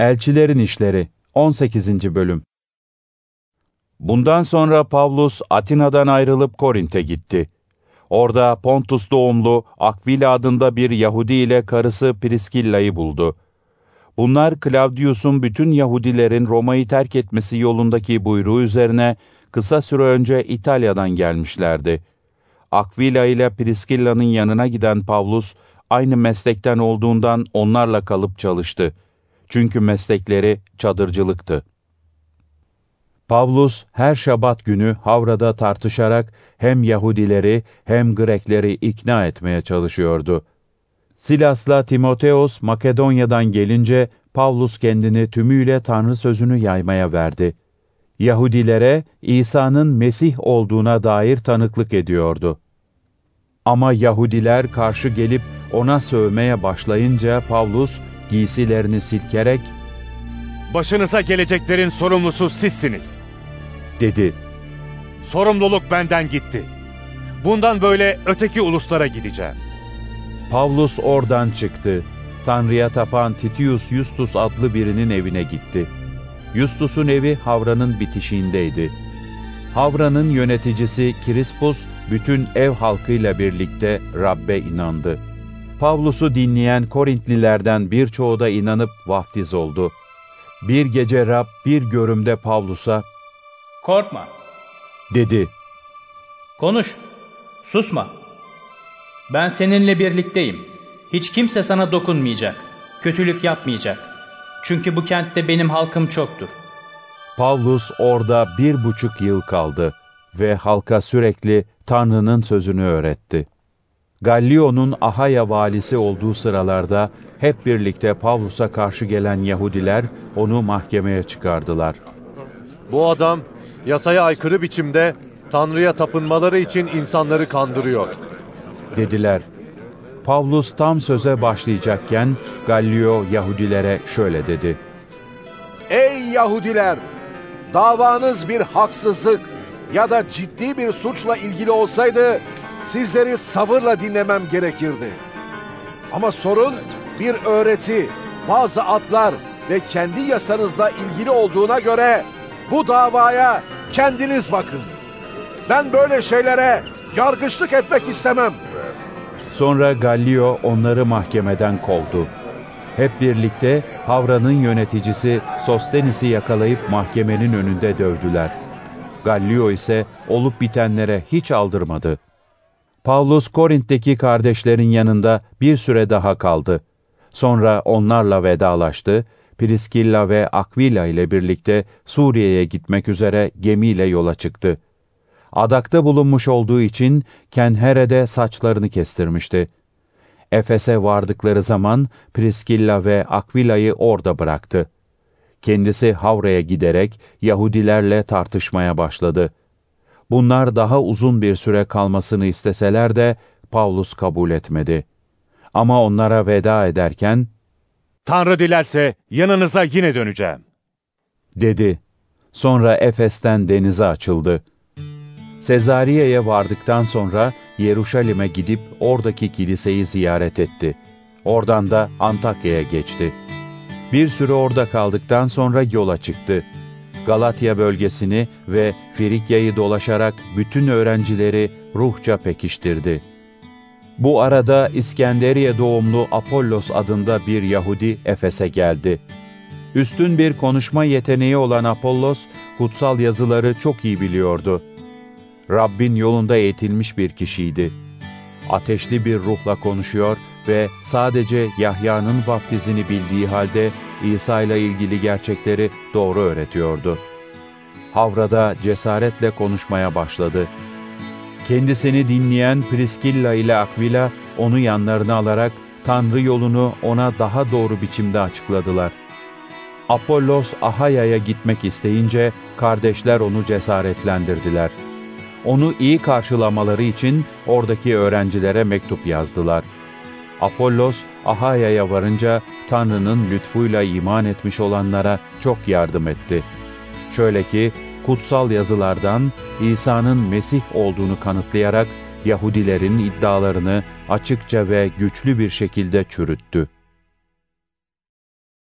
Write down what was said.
Elçilerin İşleri 18. Bölüm Bundan sonra Pavlus Atina'dan ayrılıp Korint'e gitti. Orada Pontus doğumlu Akvila adında bir Yahudi ile karısı Priskilla'yı buldu. Bunlar Claudius'un bütün Yahudilerin Roma'yı terk etmesi yolundaki buyruğu üzerine kısa süre önce İtalya'dan gelmişlerdi. Akvila ile Priskilla'nın yanına giden Pavlus, aynı meslekten olduğundan onlarla kalıp çalıştı. Çünkü meslekleri çadırcılıktı. Pavlus her şabat günü Havra'da tartışarak hem Yahudileri hem Grekleri ikna etmeye çalışıyordu. Silas'la Timoteos Makedonya'dan gelince Pavlus kendini tümüyle Tanrı sözünü yaymaya verdi. Yahudilere İsa'nın Mesih olduğuna dair tanıklık ediyordu. Ama Yahudiler karşı gelip ona sövmeye başlayınca Pavlus giysilerini silkerek Başınıza geleceklerin sorumlusu sizsiniz. dedi. Sorumluluk benden gitti. Bundan böyle öteki uluslara gideceğim. Pavlus oradan çıktı. Tanrı'ya tapan Titius Justus adlı birinin evine gitti. Justus'un evi Havra'nın bitişiğindeydi. Havra'nın yöneticisi Krispus bütün ev halkıyla birlikte Rab'be inandı. Pavlus'u dinleyen Korintlilerden birçoğu da inanıp vaftiz oldu. Bir gece Rab bir görümde Pavlus'a Korkma, dedi. konuş, susma. Ben seninle birlikteyim. Hiç kimse sana dokunmayacak, kötülük yapmayacak. Çünkü bu kentte benim halkım çoktur. Pavlus orada bir buçuk yıl kaldı ve halka sürekli Tanrı'nın sözünü öğretti. Gallio'nun Ahaya valisi olduğu sıralarda hep birlikte Pavlus'a karşı gelen Yahudiler onu mahkemeye çıkardılar. Bu adam yasaya aykırı biçimde Tanrı'ya tapınmaları için insanları kandırıyor. Dediler. Pavlus tam söze başlayacakken Gallio Yahudilere şöyle dedi. Ey Yahudiler! Davanız bir haksızlık ya da ciddi bir suçla ilgili olsaydı sizleri sabırla dinlemem gerekirdi. Ama sorun bir öğreti, bazı adlar ve kendi yasanızla ilgili olduğuna göre bu davaya kendiniz bakın. Ben böyle şeylere yargıçlık etmek istemem. Sonra Gallio onları mahkemeden kovdu. Hep birlikte Havra'nın yöneticisi Sostenis'i yakalayıp mahkemenin önünde dövdüler. Gallio ise olup bitenlere hiç aldırmadı. Paulus Korint'teki kardeşlerin yanında bir süre daha kaldı. Sonra onlarla vedalaştı, Priskilla ve Aquila ile birlikte Suriye'ye gitmek üzere gemiyle yola çıktı. Adakta bulunmuş olduğu için Kenhere'de saçlarını kestirmişti. Efes'e vardıkları zaman Priskilla ve Aquila'yı orada bıraktı. Kendisi Havra'ya giderek Yahudilerle tartışmaya başladı. Bunlar daha uzun bir süre kalmasını isteseler de Pavlus kabul etmedi. Ama onlara veda ederken, Tanrı dilerse yanınıza yine döneceğim. dedi. Sonra Efes'ten denize açıldı. Sezariye'ye vardıktan sonra Yeruşalim'e gidip oradaki kiliseyi ziyaret etti. Oradan da Antakya'ya geçti. Bir süre orada kaldıktan sonra yola çıktı. Galatya bölgesini ve Frikya'yı dolaşarak bütün öğrencileri ruhça pekiştirdi. Bu arada İskenderiye doğumlu Apollos adında bir Yahudi Efes'e geldi. Üstün bir konuşma yeteneği olan Apollos, kutsal yazıları çok iyi biliyordu. Rabbin yolunda eğitilmiş bir kişiydi. Ateşli bir ruhla konuşuyor ve sadece Yahya'nın vaftizini bildiği halde İsa ile ilgili gerçekleri doğru öğretiyordu. Havra'da cesaretle konuşmaya başladı. Kendisini dinleyen Priskilla ile Aquila onu yanlarına alarak Tanrı yolunu ona daha doğru biçimde açıkladılar. Apollos Ahaya'ya gitmek isteyince kardeşler onu cesaretlendirdiler. Onu iyi karşılamaları için oradaki öğrencilere mektup yazdılar. Apollos Ahaya'ya varınca Tanrı'nın lütfuyla iman etmiş olanlara çok yardım etti. Şöyle ki kutsal yazılardan İsa'nın Mesih olduğunu kanıtlayarak Yahudilerin iddialarını açıkça ve güçlü bir şekilde çürüttü.